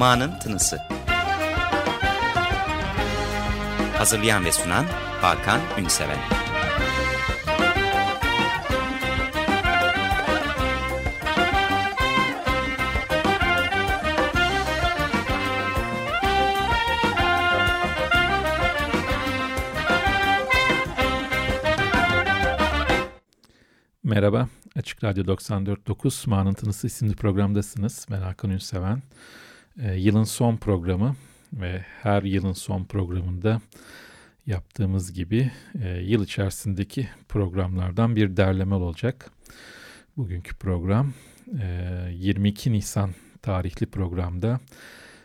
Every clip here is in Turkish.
Ma'nın Tınısı. Hazırlayan ve sunan Hakan Ünseven. Merhaba, Açık Radyo 94.9 Ma'nın Tınısı isimli programdasınız. Ben Hakan Ünseven. Ee, yılın son programı ve her yılın son programında yaptığımız gibi e, yıl içerisindeki programlardan bir derleme olacak. Bugünkü program e, 22 Nisan tarihli programda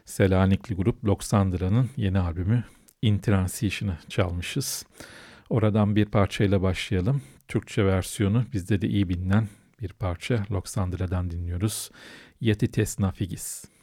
Selanikli grup Loxandra'nın yeni albümü In Transition'ı çalmışız. Oradan bir parçayla başlayalım. Türkçe versiyonu bizde de iyi bilinen bir parça Loxandra'dan dinliyoruz. Yeti Tesnafigis. be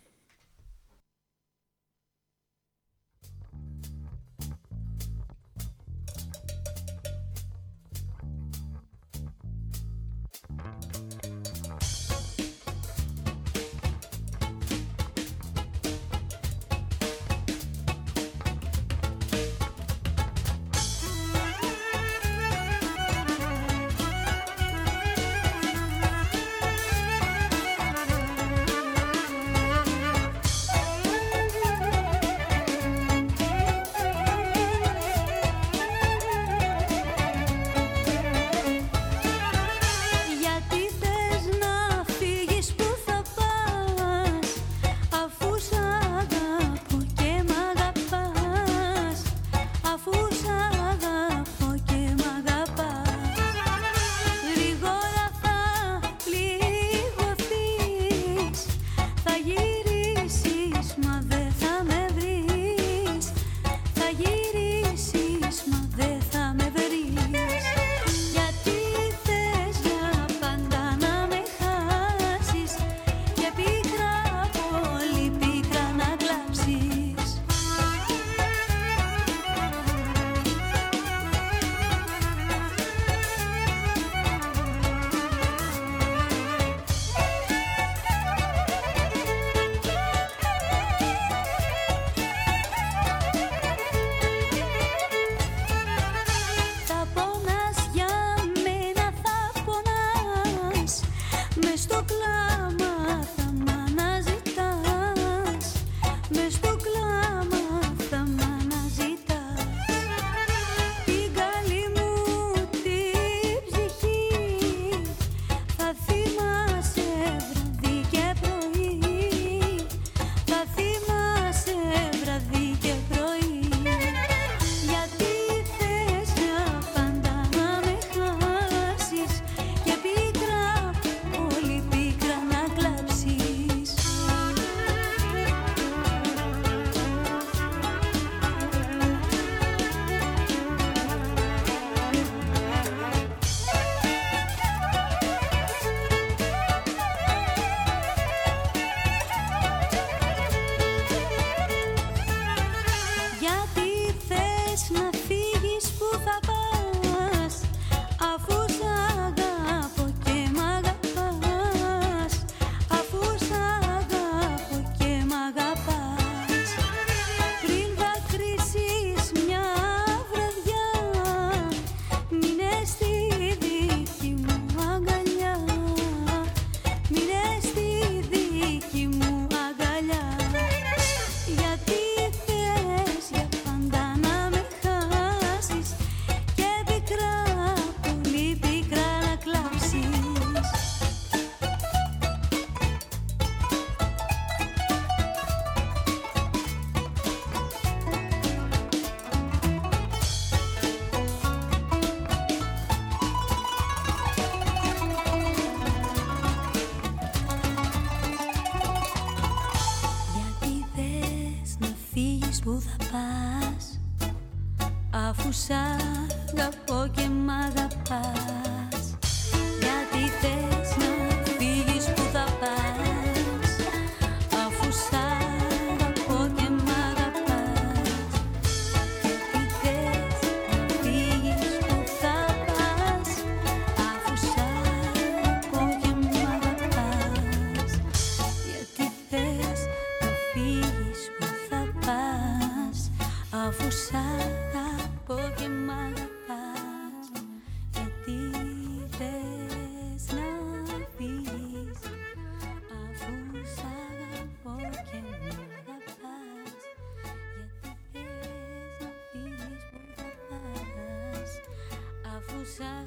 excusa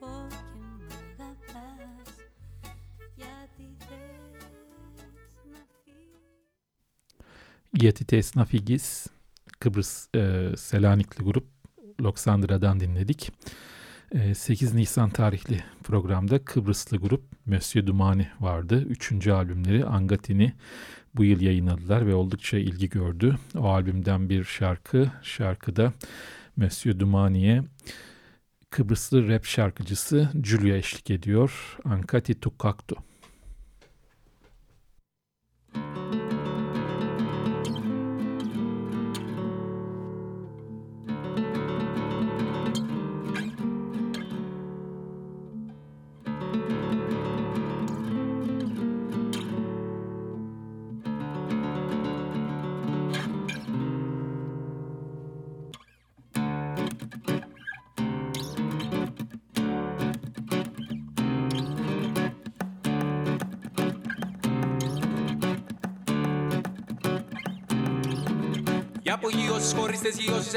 por Kıbrıs e, Selanikli grup Loksandra'dan dinledik. E, 8 Nisan tarihli programda Kıbrıslı grup Monsieur Dumani vardı. Üçüncü albümleri Angatini bu yıl yayınladılar ve oldukça ilgi gördü. O albümden bir şarkı, şarkıda Monsieur Dumani'ye Kıbrıslı rap şarkıcısı Julia eşlik ediyor. Ankati Tukaktu.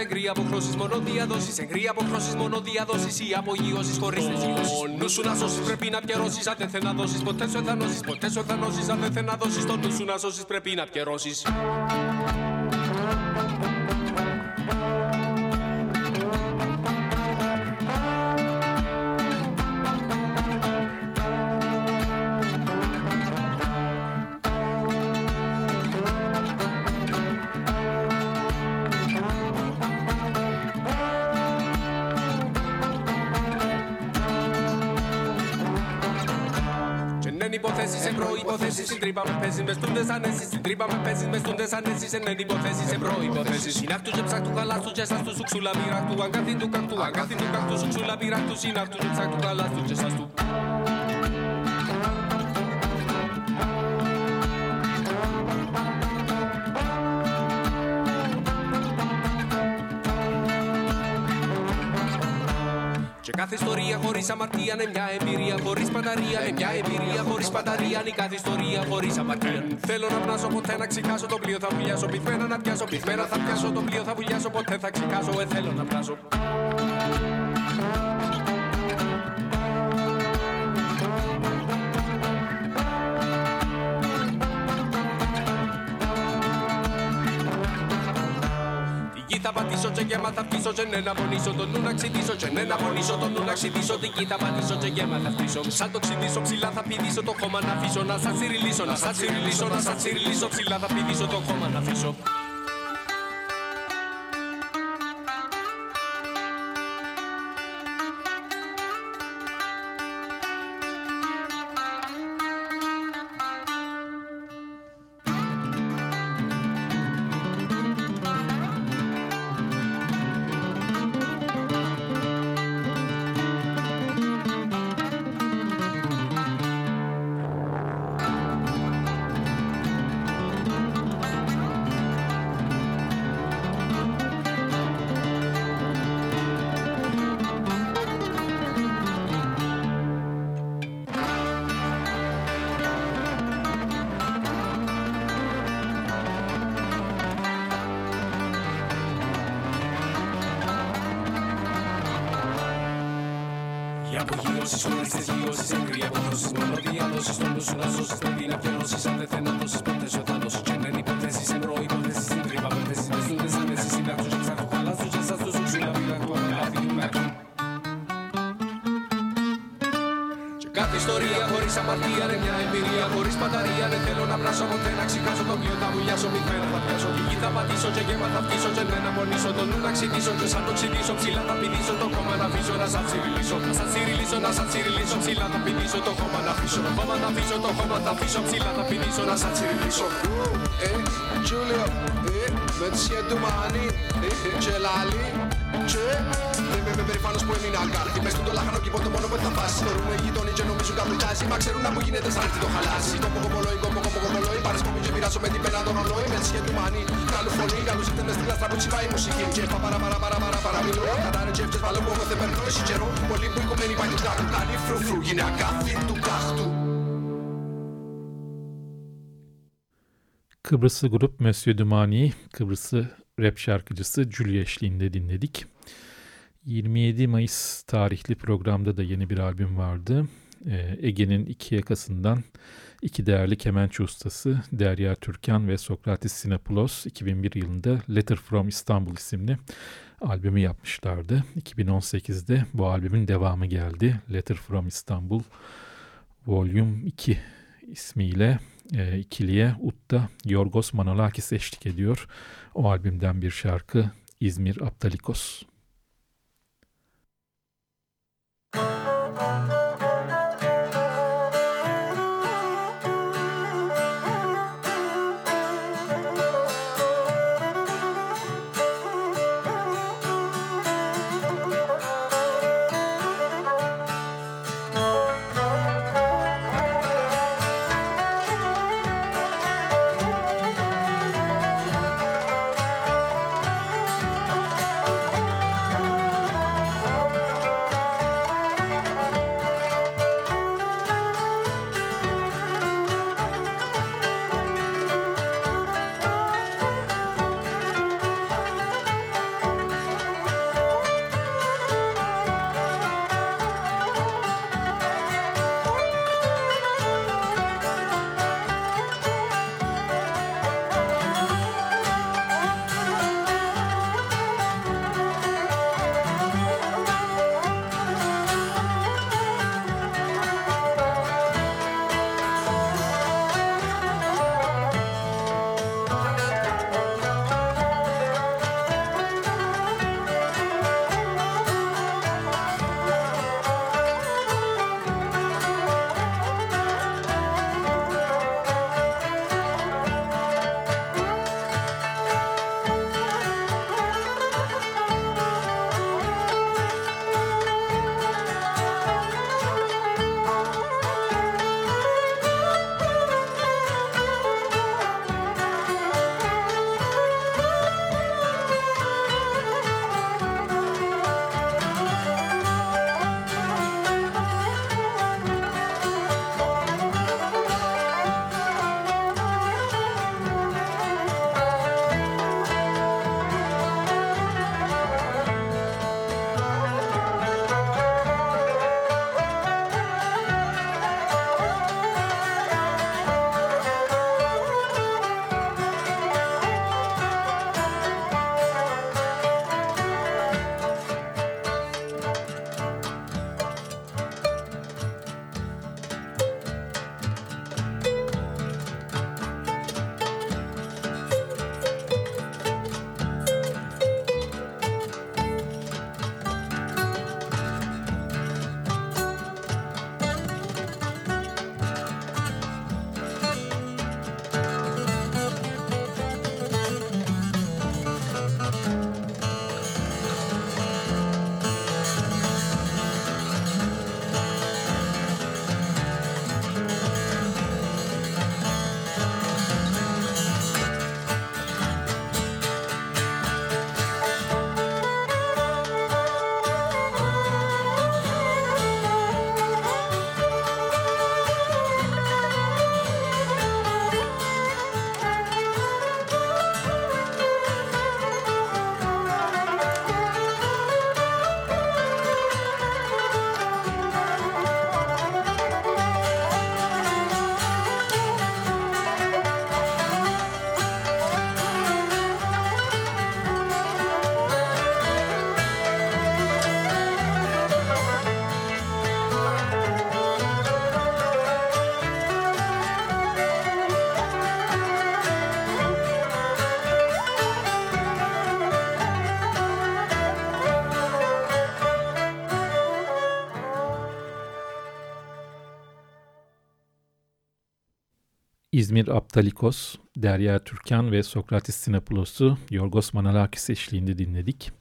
Εγκρία αποχρώσεις μόνο διαδόσει. Εγκρία αποχρώσεις μόνο διαδόσει. Οι απογειώσεις χωρίς τεσγειώσει. νου σου να σώσεις πρέπει να πιερώσεις. Αν δεν θέλει να δώσεις ποτέ σου εθανώσει. Ποτέ σου εθανώσει. Αν δεν θέλει να δώσεις το νου σου να σώσεις πρέπει να πιερώσεις. Υποθέσεις. Στην τρύπα με παίζεις μες στούντε ανέσεις. Στην τρύπα με παίζεις μες στούντε ανέσεις. Εν εν υποθέσεις, σε προποθέσει. Συνάχτου και ψάκτου χαλάστου και σας τους σουξούλα πειρακτού. Αγκάθιν του κακτού, αγκάθιν του κακτού σουξούλα πειρακτού. Συνάχτου και ψάκτου χαλάστου και σας τους. Κάθε ιστορία χωρίς αμαρτία είναι μια εμπειρία χωρίς πανταρία. Είναι μια εμπειρία χωρίς πανταρία. Είναι κάθε ιστορία χωρίς αμαρτία. Θέλω να πνάσω ποτέ να ξεχάσω το πλοίο θα βουλιάσω. Πυθμένα να πιάσω, πυθμένα θα πιάσω το πλοίο θα βουλιάσω. Ποτέ θα ξεχάσω, ε θέλω να πνάσω. και γέματα φτύσω και ναι να πονήσω το νου να ξυδίσω και ναι να πονήσω το νου να ξυδίσω την κοίτα πατήσω και γέματα φτύσω σαν το ξυδίσω ψηλά θα πηδήσω το χώμα να αφήσω να σας συριλήσω να σας συριλήσω να σας συριλήσω. Ψηλά θα πηδήσω το χώμα να αφήσω. στον αισθησίο μονοδία Στον να την πείνα φιερώσεις Αν δεν θέλω να ποτέ Και δεν υποθέσεις Στην τρύπα δεν ανέσεις και ιστορία χωρί απαρτια είναι μια εμπειρία. Χωρί παταρία δεν θέλω να πλάσω ποτέ. Να ξυκάσω το πλοίο, τα βουλιάσω μη. Θα πιάσω τη γη, θα πατήσω και γέμα θα ταξιδίσω και σαν το ξυνήσω ψηλά θα πηδήσω το κόμμα να αφήσω να σαν τσιριλίσω Να σαν τσιριλίσω, να σαν τσιριλίσω ψηλά θα πηδήσω το χώμα να αφήσω Το χώμα να αφήσω, το χώμα θα αφήσω ψηλά θα πηδήσω να σαν τσιριλίσω Ε, Τζούλιο, ε, με τσιέ του Μάνι, ε, ε Τζελάλι, Kıbrıslı grup Monsieur Dumani, Kıbrıslı rap şarkıcısı Julia eşliğinde dinledik. 27 Mayıs tarihli programda da yeni bir albüm vardı. e, Ege'nin iki yakasından iki değerli kemençe ustası Derya Türkan ve Sokratis Sinapoulos 2001 yılında Letter from Istanbul isimli albümü yapmışlardı. 2018'de bu albümün devamı geldi. Letter from Istanbul Volume 2 ismiyle e, ikiliye Utta Yorgos Manolakis eşlik ediyor. O albümden bir şarkı İzmir Aptalikos. Thank you. İzmir Aptalikos, Derya Türkan ve Sokratis Sinapoulos'u Yorgos Manalakis eşliğinde dinledik.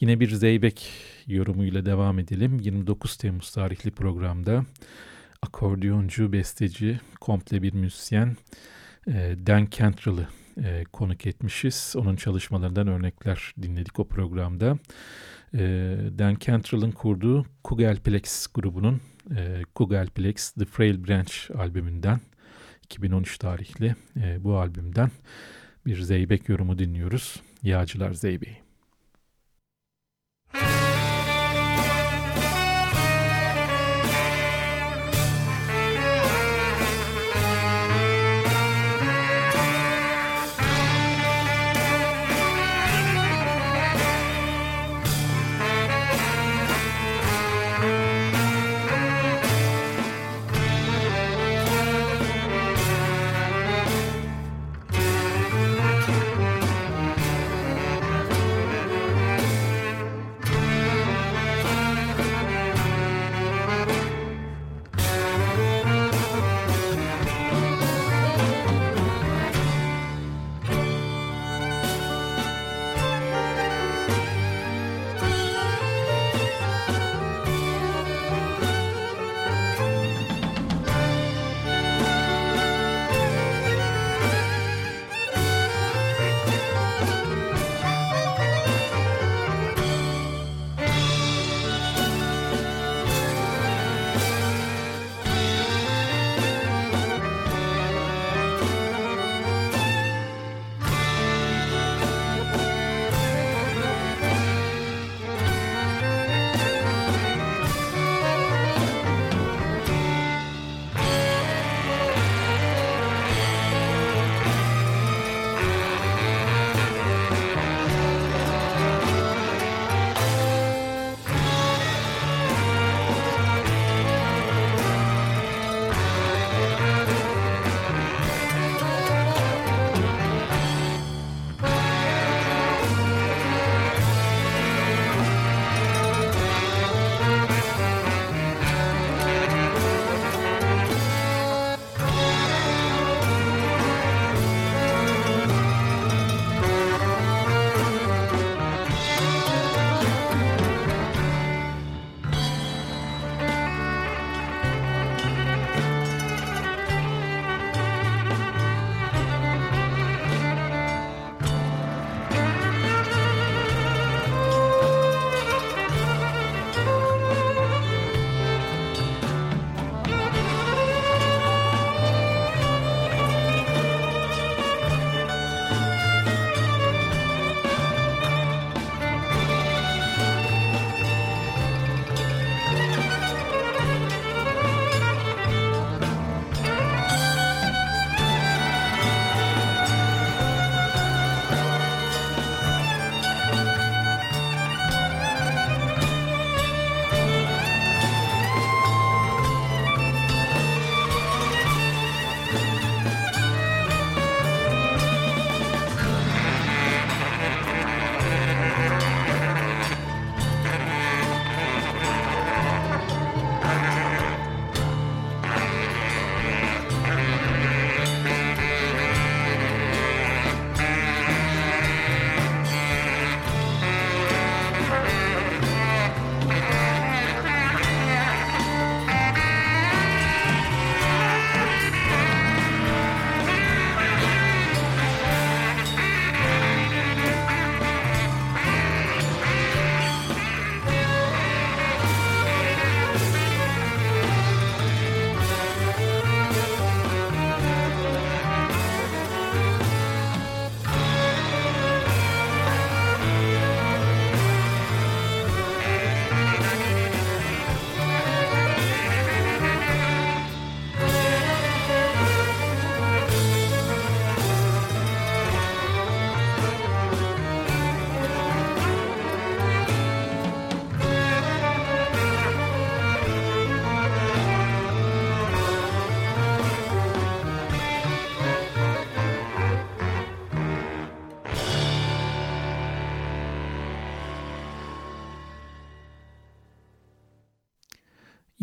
Yine bir Zeybek yorumuyla devam edelim. 29 Temmuz tarihli programda akordiyoncu, besteci, komple bir müzisyen e, Dan Cantrell'ı e, konuk etmişiz. Onun çalışmalarından örnekler dinledik o programda. E, Dan Cantrell'ın kurduğu Kugelplex grubunun Kugelplex The Frail Branch albümünden 2013 tarihli e, bu albümden bir Zeybek yorumu dinliyoruz. Yağcılar Zeybeği.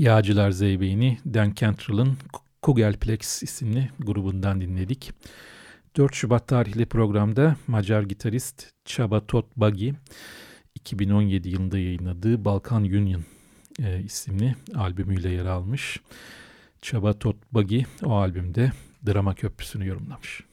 Yağcılar Zeybeğini Dan Cantrell'ın Kugelplex isimli grubundan dinledik. 4 Şubat tarihli programda Macar gitarist Csaba Tot Bagi 2017 yılında yayınladığı Balkan Union e, isimli albümüyle yer almış. Csaba Tot Bagi o albümde Drama Köprüsü'nü yorumlamış.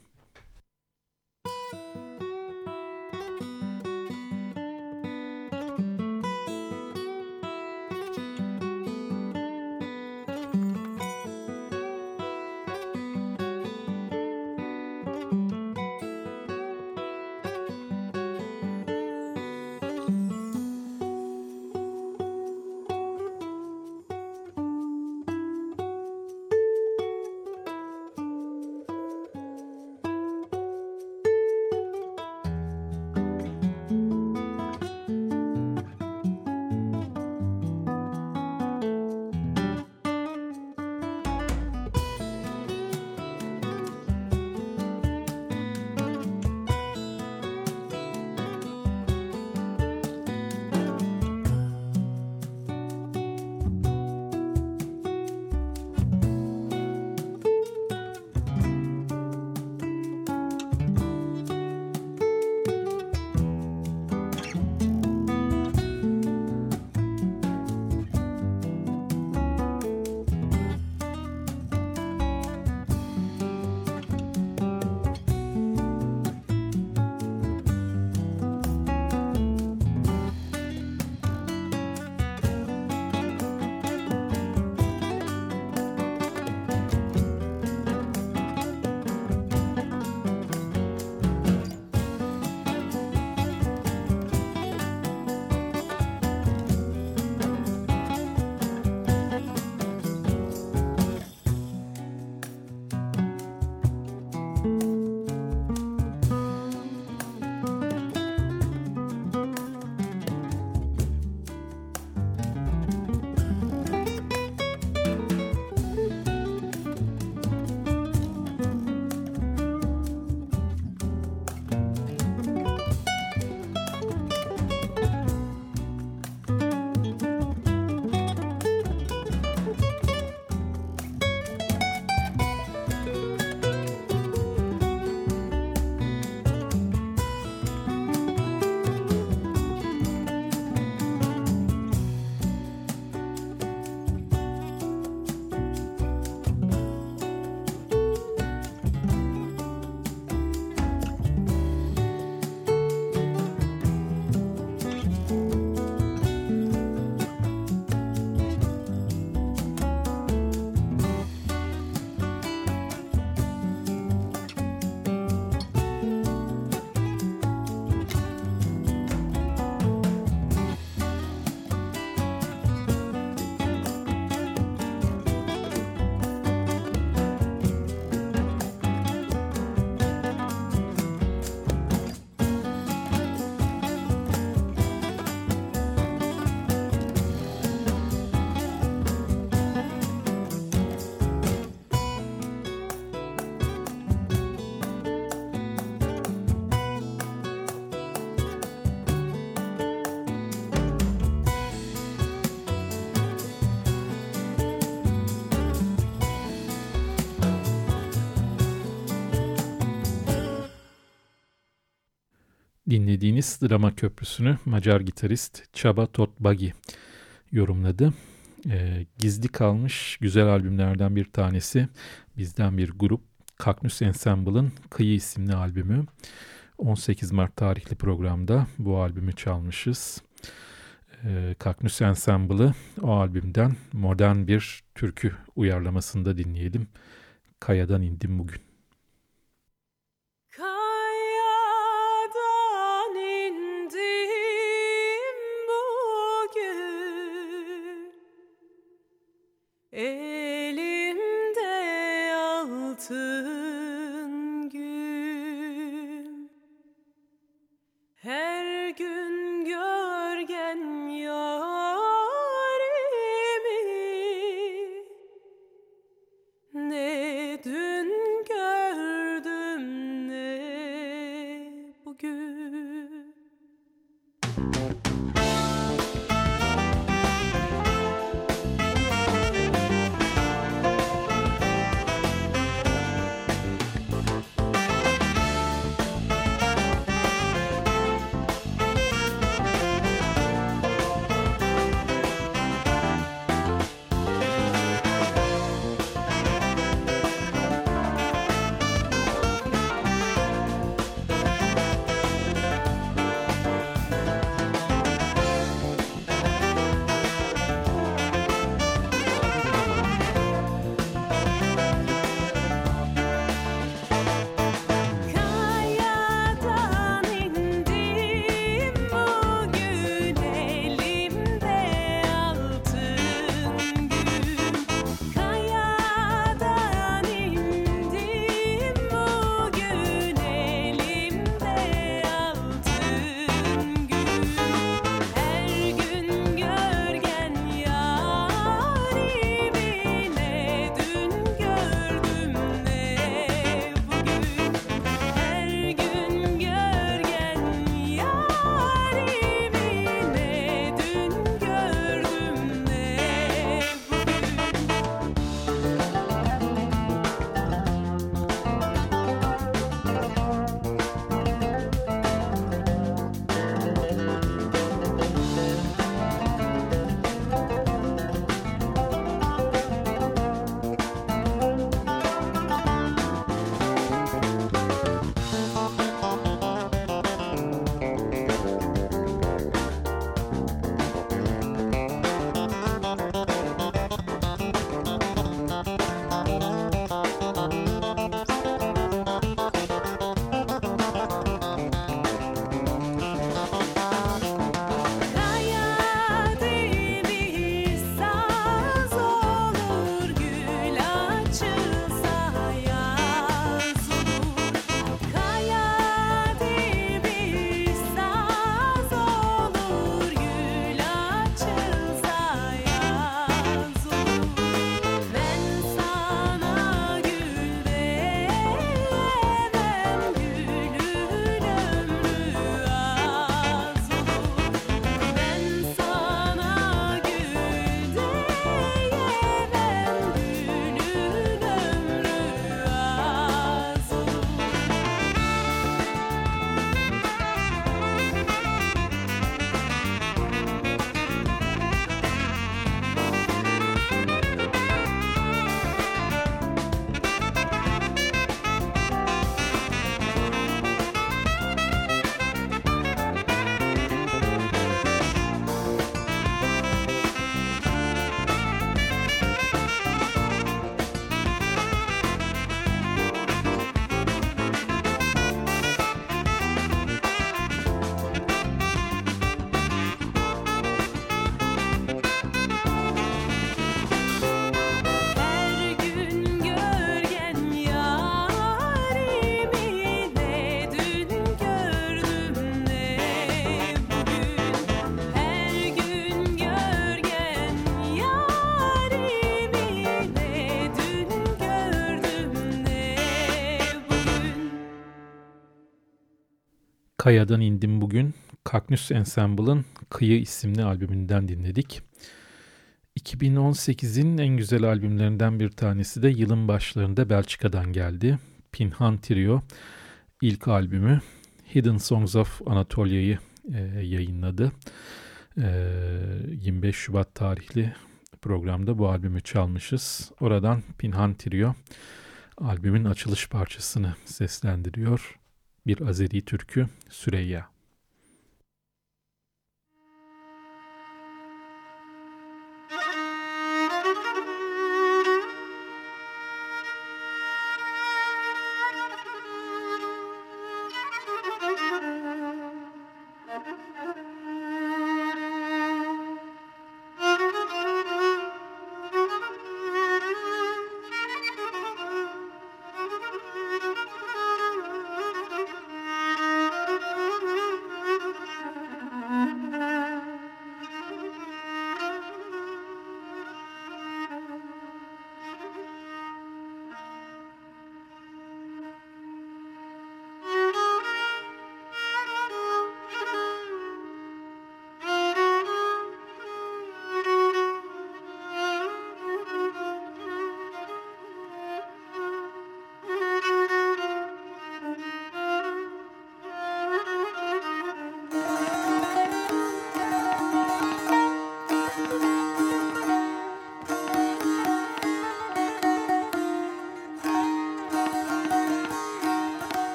Dinlediğiniz drama köprüsünü Macar gitarist Csaba Totbagi yorumladı. E, gizli kalmış güzel albümlerden bir tanesi bizden bir grup Kaknus Ensemble'ın Kıyı isimli albümü. 18 Mart tarihli programda bu albümü çalmışız. E, Kaknus Ensemble'ı o albümden modern bir türkü uyarlamasında dinleyelim. Kayadan indim bugün. Eh. Kaya'dan indim bugün. Kaknüs Ensemble'ın Kıyı isimli albümünden dinledik. 2018'in en güzel albümlerinden bir tanesi de yılın başlarında Belçika'dan geldi. Pinhan Trio ilk albümü Hidden Songs of Anatolia'yı e, yayınladı. E, 25 Şubat tarihli programda bu albümü çalmışız. Oradan Pinhan Trio albümün açılış parçasını seslendiriyor. Bir Azeri türkü Süreyya.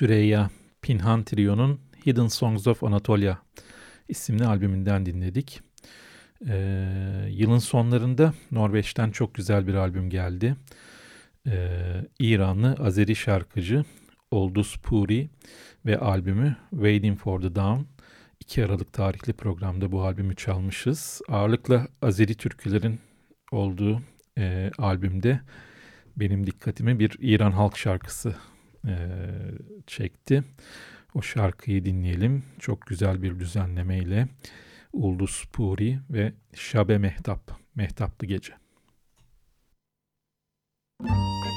Süreyya Pinhan Trio'nun Hidden Songs of Anatolia isimli albümünden dinledik. Ee, yılın sonlarında Norveç'ten çok güzel bir albüm geldi. e, İranlı Azeri şarkıcı Oldus Puri ve albümü Waiting for the Dawn 2 Aralık tarihli programda bu albümü çalmışız. Ağırlıkla Azeri türkülerin olduğu e, albümde benim dikkatimi bir İran halk şarkısı e, çekti. O şarkıyı dinleyelim. Çok güzel bir düzenlemeyle Uldus Puri ve Şabe Mehtap, Mehtaplı Gece. Müzik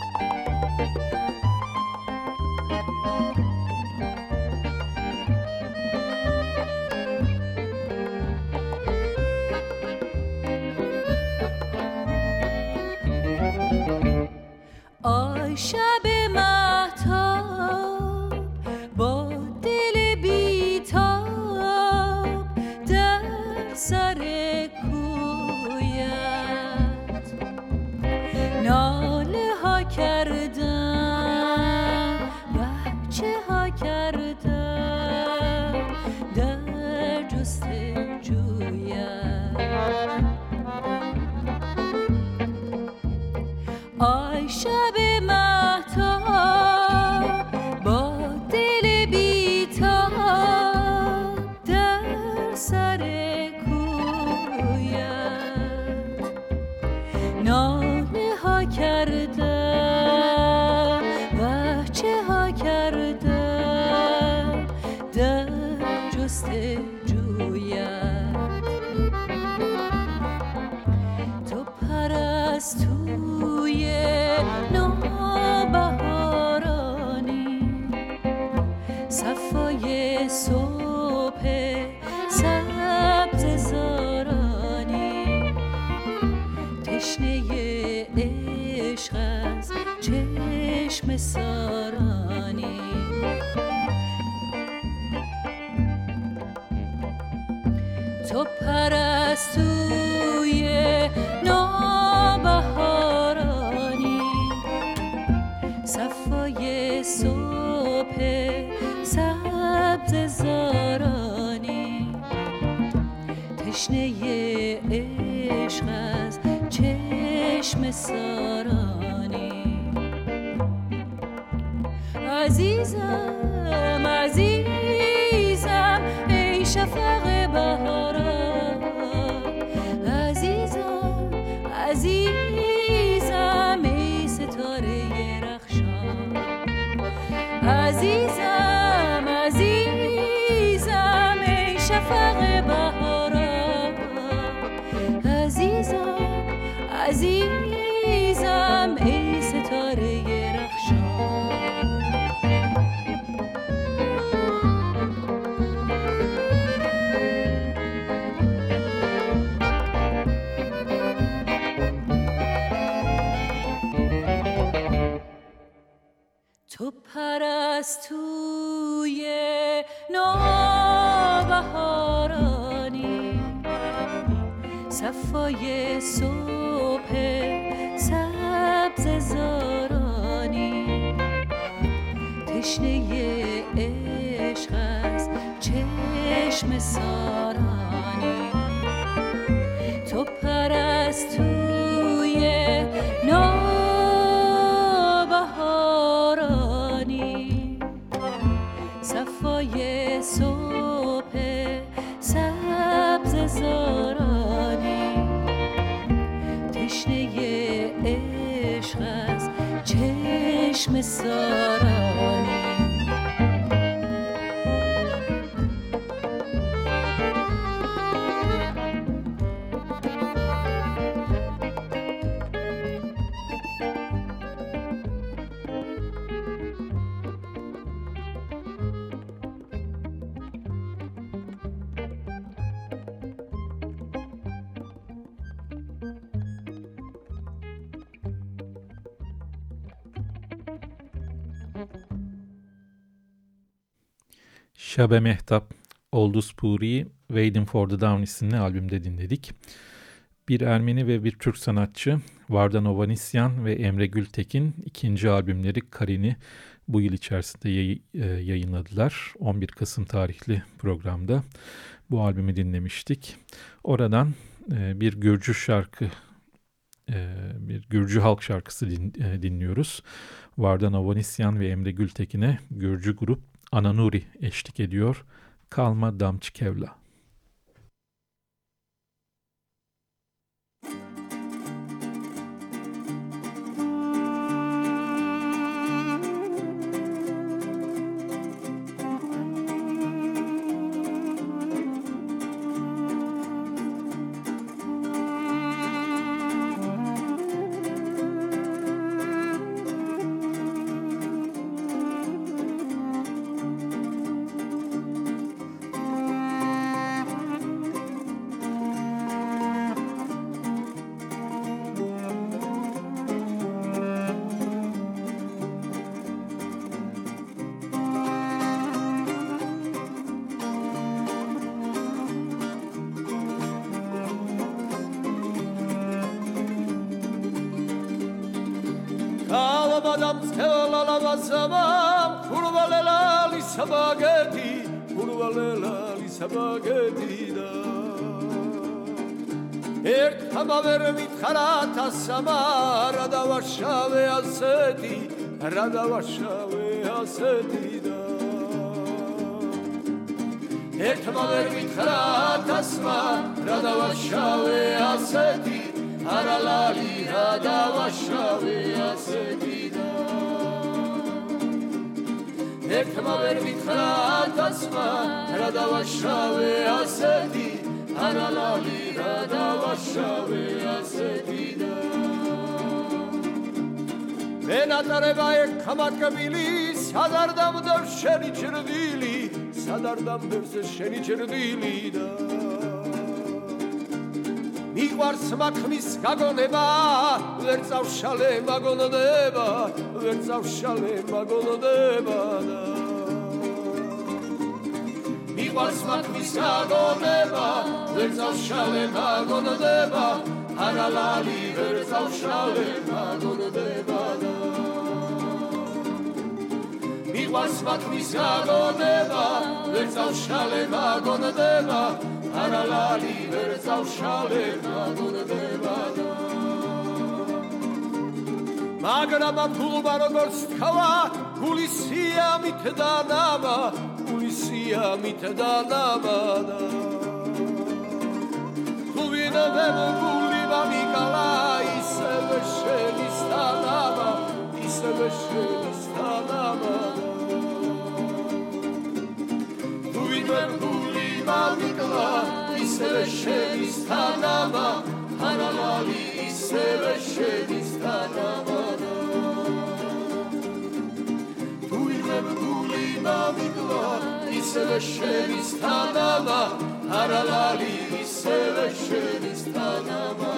تشنه عشق از چشم سارانی Şabe Mehtap, Oldus Puri, Waiting for the Dawn isimli albümde dinledik. Bir Ermeni ve bir Türk sanatçı Vardan Ovanisyan ve Emre Gültekin ikinci albümleri Karin'i bu yıl içerisinde yay, e, yayınladılar. 11 Kasım tarihli programda bu albümü dinlemiştik. Oradan e, bir Gürcü şarkı e, bir Gürcü halk şarkısı din, dinliyoruz. Vardan Avanisyan ve Emre Gültekin'e Gürcü grup Ananuri eşlik ediyor. Kalma Damçı სავამ ქურვალელალი საბაგეთი ქურვალელალი საბაგეთი და ერთმა ვერ მითხარათ ასამა რა დავაშავე ასეთი რა დავაშავე ასეთი და ერთმა ვერ მითხრათ ასმა რა დავაშავე ასეთი არალალი რა დავაშავე ერთმა ვერ მითხრა დასმა რა და ვარშავე ასეთი? არალალი რა და ვარშავე ასეთი და? მე ნატარება ეკამაკბილი სადარ დამდევ შენი ჭრდილი სადარ დამდევს შენი ჭრდილი და მიყვარს მაქმის გაგონება ვერ წავშალე მაგონდება ვერ წავშალე მაგონდება და მიყვარს მაქმის გაგონება ვერ წავშალე მაგონდება არალალი ვერ წავშალე მაგონდება და მიყვარს მათთვის გაგონება ვერ წავშალე გაგონდება არალალი ვერ წავშალე გაგონდება მაგრამ ამბულობა როგორც თქვა გულისია მით დანამა გულისია მით დანამა უვინებემ გულიმა მიკალა ისევე შენისთანამა ისევე შენისთანამა შემგული მავიკლა ისევე შედის თანამა თანამალი ისევე შედის თანამა. თუ შემგული მავიკლა ისევე შედის თანამა არალალი ისევე შედის თანამა.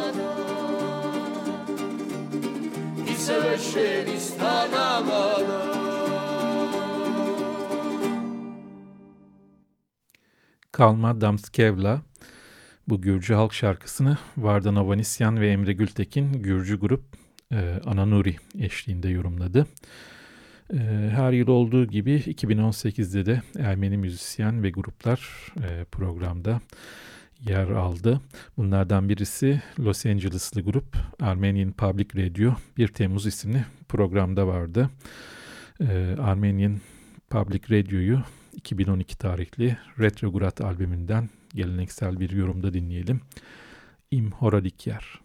ისევე შედის თანამა. Kalma Damskevla bu Gürcü halk şarkısını Vardan Avanisyan ve Emre Gültekin Gürcü grup e, Ananuri eşliğinde yorumladı. E, her yıl olduğu gibi 2018'de de Ermeni müzisyen ve gruplar e, programda yer aldı. Bunlardan birisi Los Angeles'lı grup Armenian Public Radio 1 Temmuz isimli programda vardı. E, Armenian Public Radio'yu 2012 tarihli Retrograd albümünden geleneksel bir yorumda dinleyelim. İm Horadikyer.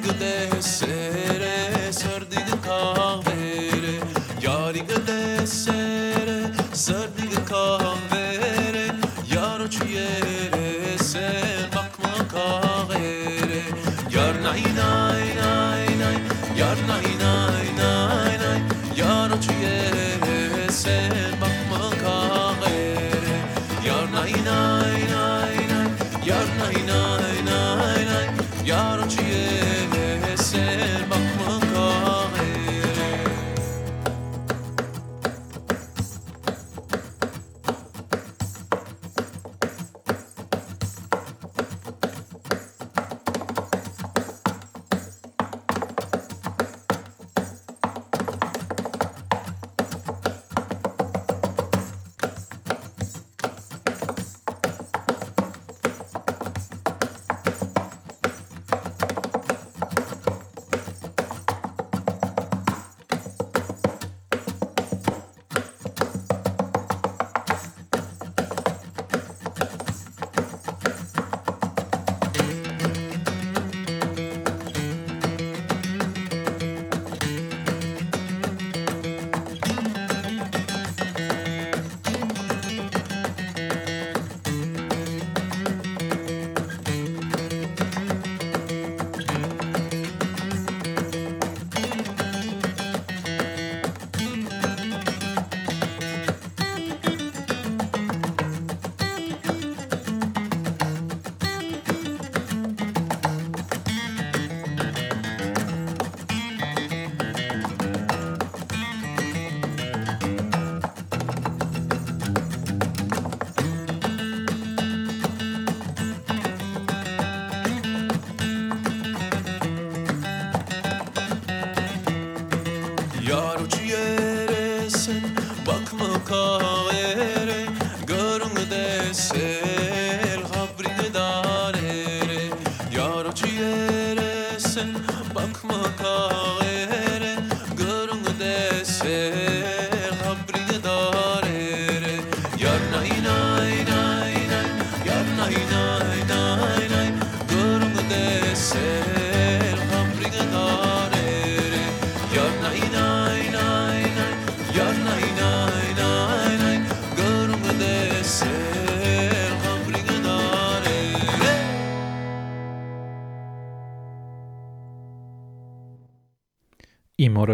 consegue descer.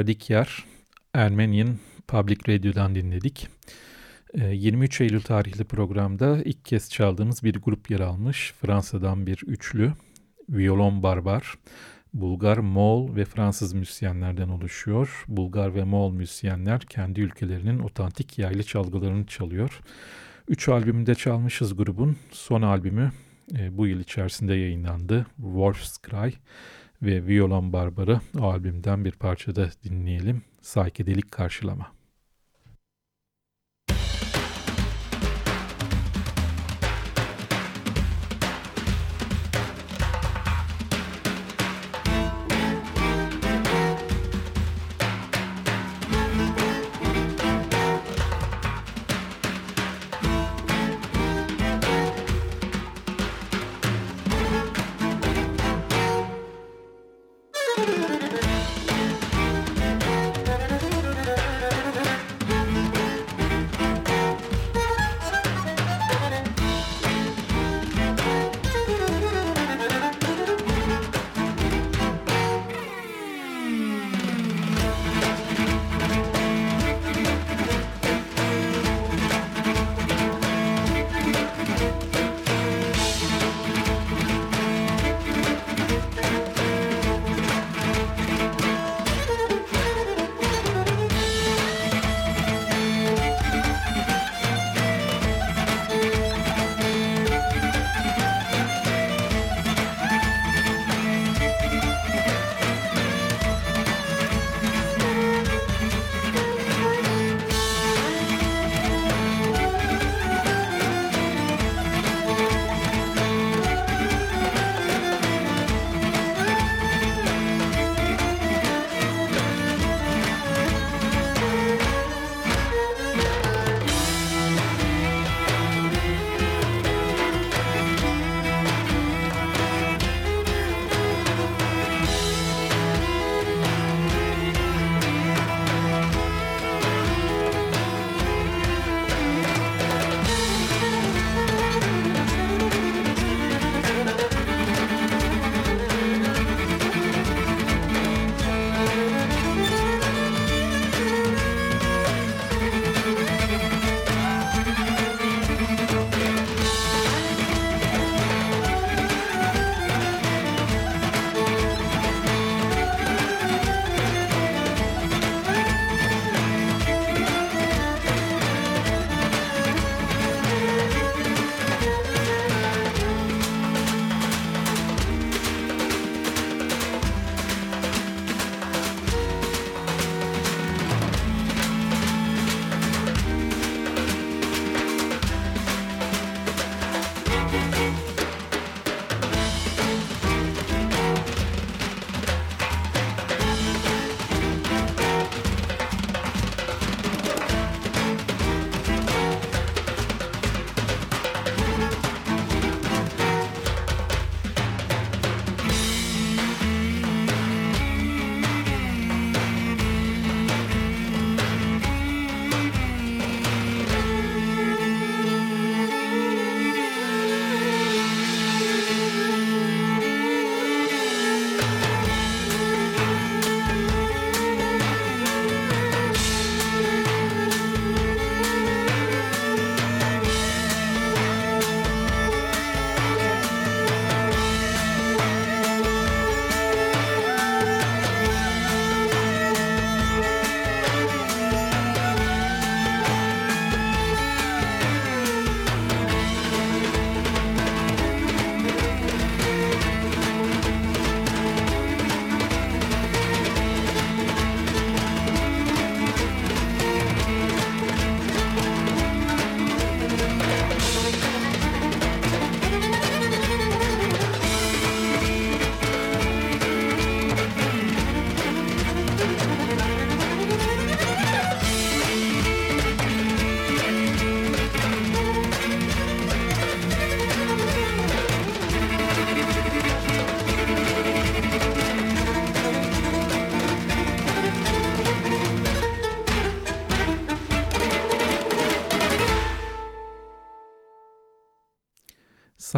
Dikyar, Ermenian Public Radio'dan dinledik. 23 ee, Eylül tarihli programda ilk kez çaldığımız bir grup yer almış. Fransa'dan bir üçlü, Violon Barbar, Bulgar, Moğol ve Fransız müzisyenlerden oluşuyor. Bulgar ve Moğol müzisyenler kendi ülkelerinin otantik yaylı çalgılarını çalıyor. Üç albümünde çalmışız grubun. Son albümü e, bu yıl içerisinde yayınlandı. Wolf's Cry ve Violon Barbar'ı o albümden bir parçada dinleyelim. Saykedelik Karşılama.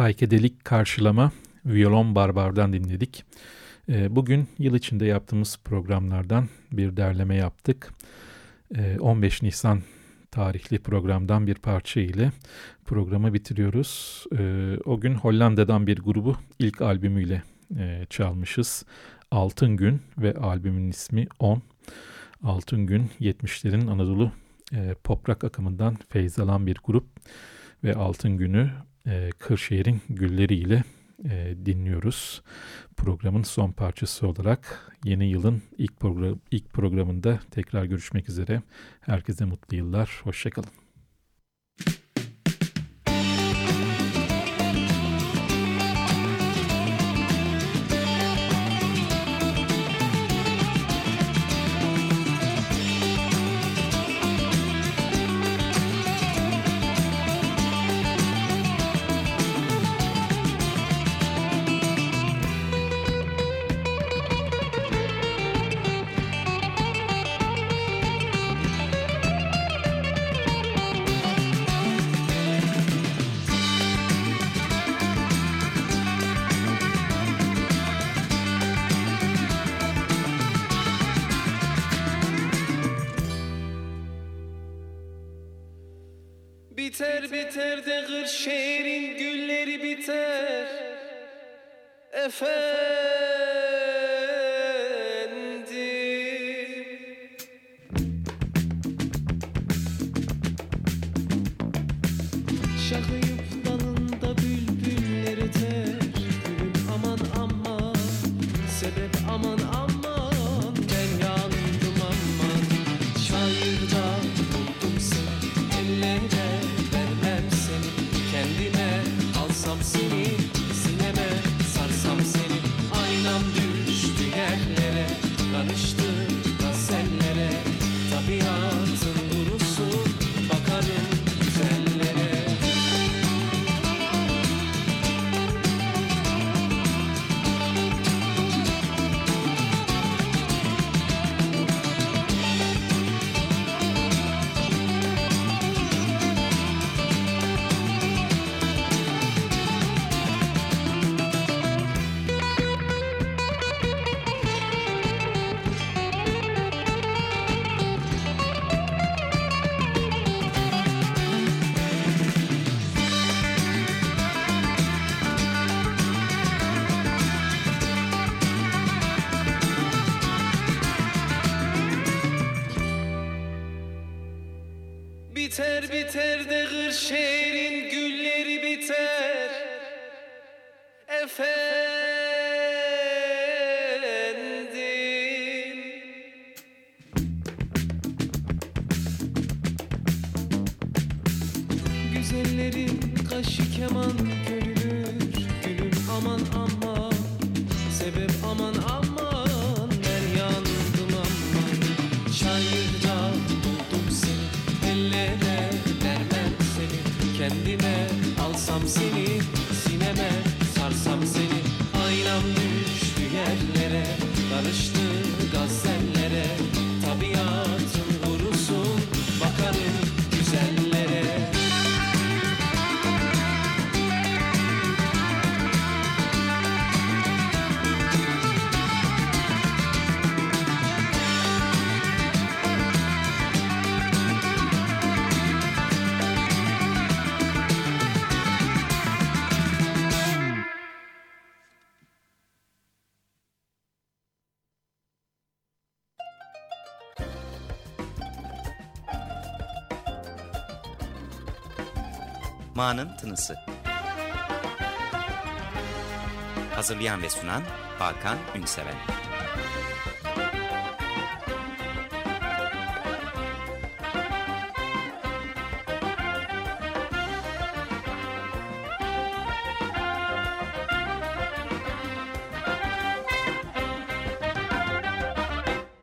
Saykedelik Karşılama Violon Barbar'dan dinledik. Ee, bugün yıl içinde yaptığımız programlardan bir derleme yaptık. 15 ee, Nisan tarihli programdan bir parça ile programı bitiriyoruz. Ee, o gün Hollanda'dan bir grubu ilk albümüyle e, çalmışız. Altın Gün ve albümün ismi 10. Altın Gün 70'lerin Anadolu e, pop rock akımından feyz alan bir grup ve Altın Günü e, Kırşehir'in gülleriyle e, dinliyoruz. Programın son parçası olarak yeni yılın ilk, program, ilk programında tekrar görüşmek üzere. Herkese mutlu yıllar, hoşçakalın. De Kırşehir'in gülleri biter. Efendim Biter biter de Kırşehir'in City. Ma'nın Tınısı. Hazırlayan ve sunan Hakan Ünseven.